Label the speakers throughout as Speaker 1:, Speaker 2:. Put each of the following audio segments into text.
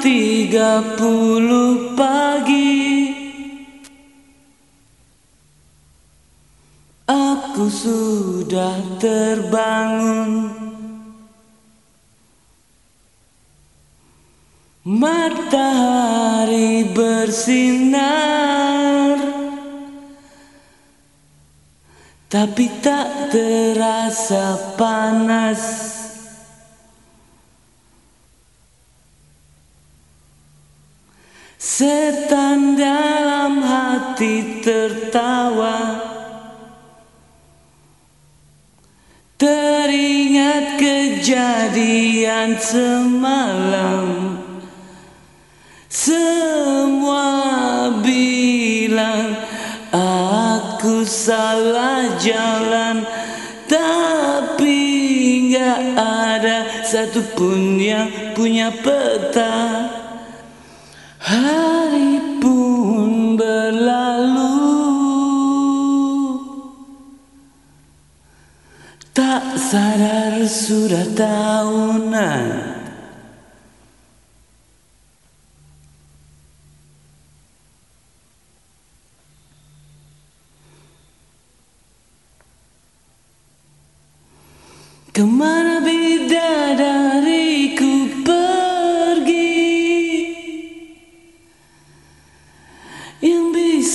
Speaker 1: tiga puluh pagi. Aku sudah terbangun. Matahari bersinar. Tapi tak terasa panas Setan dalam hati tertawa. Teringat kejadian semalam. Semua bilang aku salah jalan. Tapi gak ada satupun yang punya peta Hari pun berlalu. Tak sadar sudah tahunan. Ke mana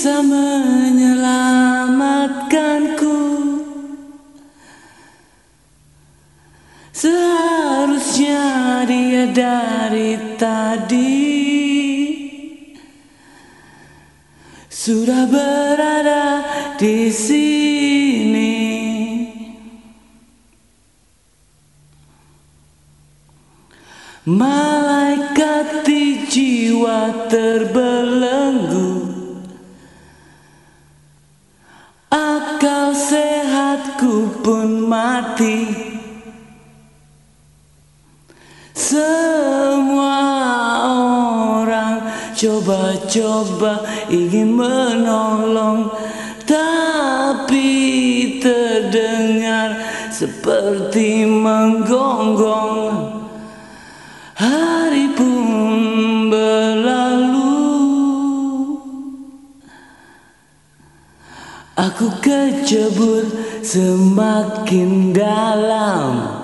Speaker 1: bisa menyelamatkanku. Seharusnya dia dari tadi Sudah berada di sini. Malaikat di jiwa terbelenggu sehatku pun mati. Semua orang coba-coba ingin menolong Tapi terdengar seperti menggonggong Aku kecebur semakin dalam